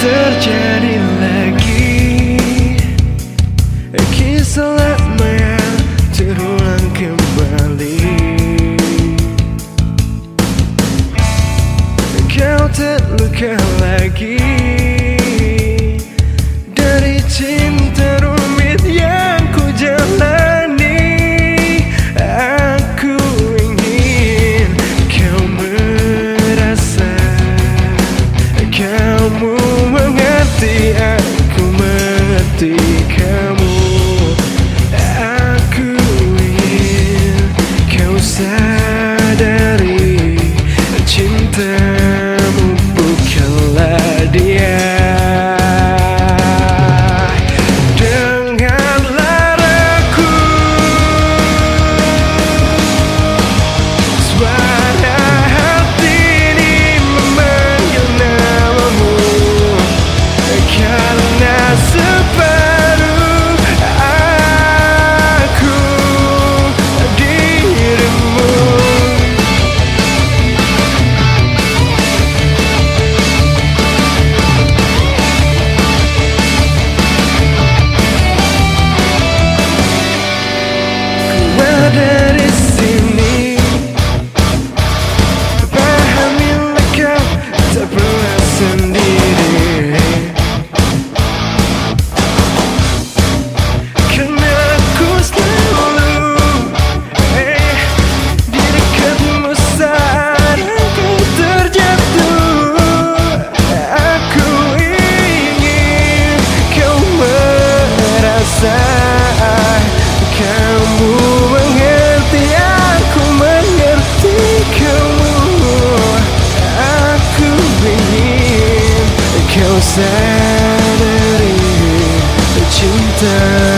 terjadi lagi. Eh, kisah lama yang terulang kembali. Kau terluka lagi. Bukanlah dia